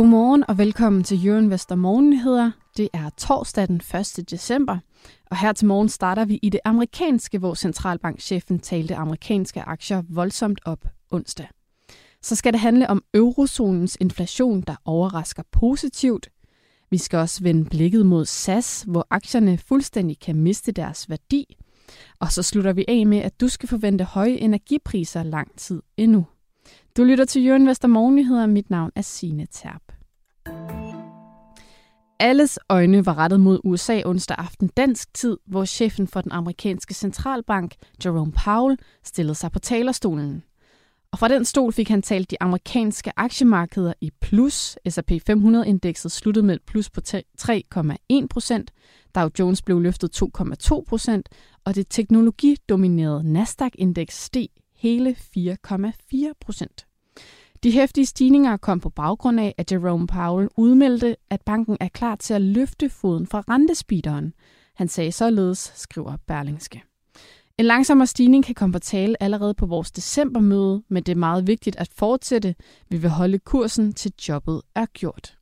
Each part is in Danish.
Godmorgen og velkommen til Jørgen Vester Morgennyheder. Det er torsdag den 1. december, og her til morgen starter vi i det amerikanske, hvor centralbankchefen talte amerikanske aktier voldsomt op onsdag. Så skal det handle om eurozonens inflation, der overrasker positivt. Vi skal også vende blikket mod SAS, hvor aktierne fuldstændig kan miste deres værdi. Og så slutter vi af med, at du skal forvente høje energipriser lang tid endnu. Du lytter til Jørgen Vestermorgenheder, Mit navn er Signe Terp. Alles øjne var rettet mod USA onsdag aften dansk tid, hvor chefen for den amerikanske centralbank, Jerome Powell, stillede sig på talerstolen. Og fra den stol fik han talt de amerikanske aktiemarkeder i plus. S&P 500-indekset sluttede med et plus på 3,1 procent. Dow Jones blev løftet 2,2 procent, og det teknologidominerede Nasdaq-indeks steg hele 4,4 procent. De hæftige stigninger kom på baggrund af, at Jerome Powell udmeldte, at banken er klar til at løfte foden fra rentespeederen. Han sagde således, skriver Berlingske. En langsommere stigning kan komme på tale allerede på vores decembermøde, men det er meget vigtigt at fortsætte. Vi vil holde kursen til jobbet er gjort.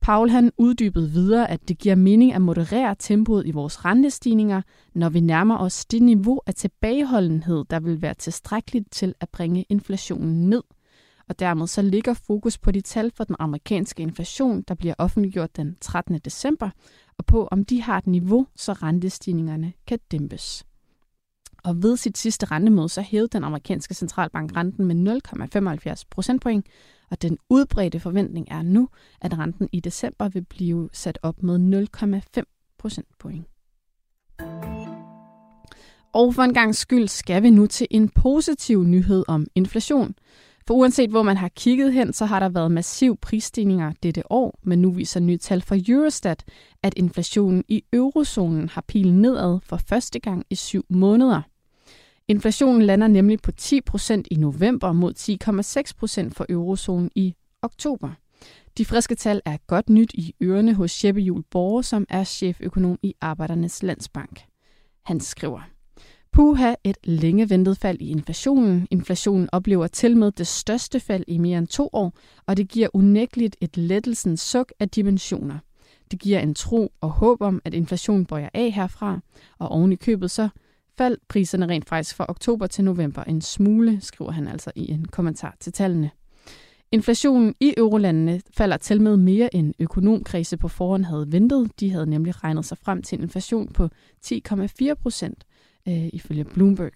Paul han uddybede videre, at det giver mening at moderere tempoet i vores rentestigninger, når vi nærmer os det niveau af tilbageholdenhed, der vil være tilstrækkeligt til at bringe inflationen ned. Og dermed så ligger fokus på de tal for den amerikanske inflation, der bliver offentliggjort den 13. december, og på om de har et niveau, så rentestigningerne kan dæmpes. Og ved sit sidste rentemøde, så hævede den amerikanske centralbank renten med 0,75 procentpoint, og den udbredte forventning er nu, at renten i december vil blive sat op med 0,5 procentpoint. Og for en gang skyld skal vi nu til en positiv nyhed om inflation. For uanset hvor man har kigget hen, så har der været massiv prisstigninger dette år, men nu viser nye tal fra Eurostat, at inflationen i eurozonen har pilen nedad for første gang i syv måneder. Inflationen lander nemlig på 10% i november mod 10,6% for eurozonen i oktober. De friske tal er godt nyt i ørerne hos Jeppe Jul Borge, som er cheføkonom i Arbejdernes Landsbank. Han skriver, Puha et længe ventet fald i inflationen. Inflationen oplever til med det største fald i mere end to år, og det giver unægteligt et lettelsens suk af dimensioner. Det giver en tro og håb om, at inflationen bøjer af herfra, og oven i købet så faldt priserne rent faktisk fra oktober til november en smule, skriver han altså i en kommentar til tallene. Inflationen i eurolandene falder til med mere end økonomkrise på forhånd havde ventet. De havde nemlig regnet sig frem til en inflation på 10,4 procent øh, ifølge Bloomberg.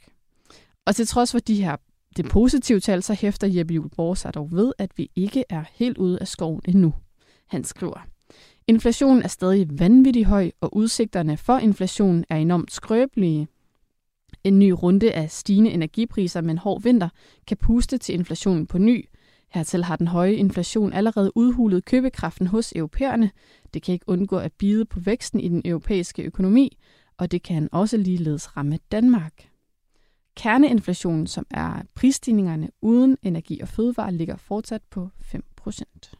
Og til trods for de her det positive tal, så hæfter Jeppe Juhl sig dog ved, at vi ikke er helt ude af skoven endnu. Han skriver, Inflationen er stadig vanvittig høj, og udsigterne for inflationen er enormt skrøbelige. En ny runde af stigende energipriser med en hård vinter kan puste til inflationen på ny. Hertil har den høje inflation allerede udhulet købekraften hos europæerne. Det kan ikke undgå at bide på væksten i den europæiske økonomi, og det kan også ligeledes ramme Danmark. Kerneinflationen, som er prisstigningerne uden energi og fødevare, ligger fortsat på 5%.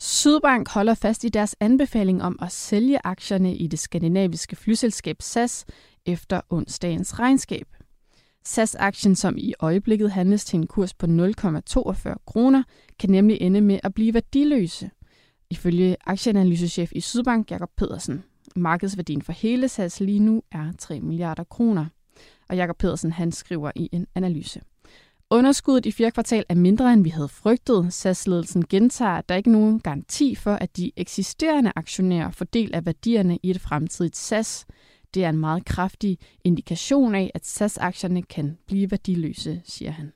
Sydbank holder fast i deres anbefaling om at sælge aktierne i det skandinaviske flyselskab SAS efter onsdagens regnskab. SAS-aktien, som i øjeblikket handles til en kurs på 0,42 kroner, kan nemlig ende med at blive værdiløse. Ifølge aktieanalysechef i Sydbank, Jakob Pedersen. Markedsværdien for hele SAS lige nu er 3 milliarder kroner. Og Jakob Pedersen han skriver i en analyse. Underskuddet i fjerde kvartal er mindre, end vi havde frygtet. SAS-ledelsen gentager, at der ikke er nogen garanti for, at de eksisterende aktionærer får del af værdierne i et fremtidigt SAS. Det er en meget kraftig indikation af, at SAS-aktierne kan blive værdiløse, siger han.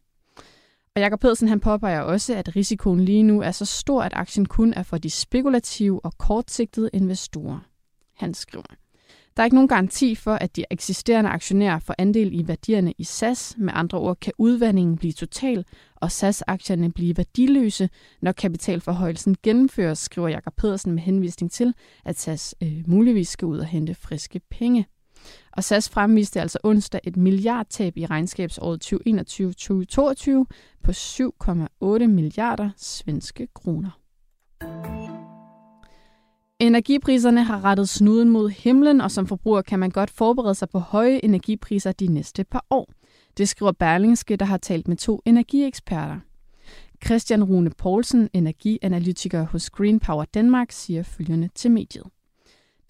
Og Jakob Pedersen han påpeger også, at risikoen lige nu er så stor, at aktien kun er for de spekulative og kortsigtede investorer. Han skriver, der er ikke nogen garanti for, at de eksisterende aktionærer får andel i værdierne i SAS. Med andre ord kan udvandringen blive total, og SAS-aktierne blive værdiløse, når kapitalforhøjelsen gennemføres, skriver Jakob Pedersen med henvisning til, at SAS øh, muligvis skal ud og hente friske penge. Og SAS fremviste altså onsdag et milliardtab i regnskabsåret 2021-2022 på 7,8 milliarder svenske kroner. Energipriserne har rettet snuden mod himlen, og som forbruger kan man godt forberede sig på høje energipriser de næste par år. Det skriver Berlingske, der har talt med to energieksperter. Christian Rune Poulsen, energianalytiker hos Green Power Danmark, siger følgende til mediet.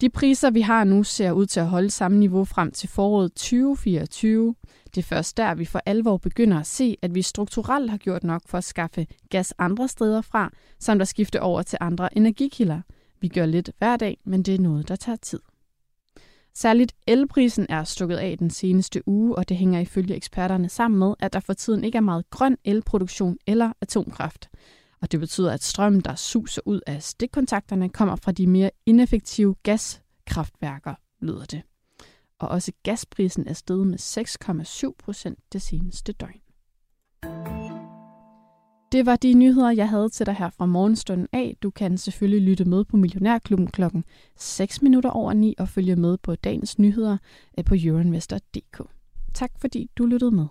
De priser, vi har nu, ser ud til at holde samme niveau frem til foråret 2024. Det er først der, vi for alvor begynder at se, at vi strukturelt har gjort nok for at skaffe gas andre steder fra, samt at skifte over til andre energikilder. Vi gør lidt hver dag, men det er noget, der tager tid. Særligt elprisen er stukket af den seneste uge, og det hænger ifølge eksperterne sammen med, at der for tiden ikke er meget grøn elproduktion eller atomkraft. Og det betyder, at strømmen, der suser ud af stikkontakterne, kommer fra de mere ineffektive gaskraftværker, lyder det. Og også gasprisen er steget med 6,7 procent det seneste døgn. Det var de nyheder, jeg havde til dig her fra morgenstunden af. Du kan selvfølgelig lytte med på Millionærklubben klokken 6 minutter over 9 og følge med på dagens nyheder øh, på euroinvestor.dk. Tak fordi du lyttede med.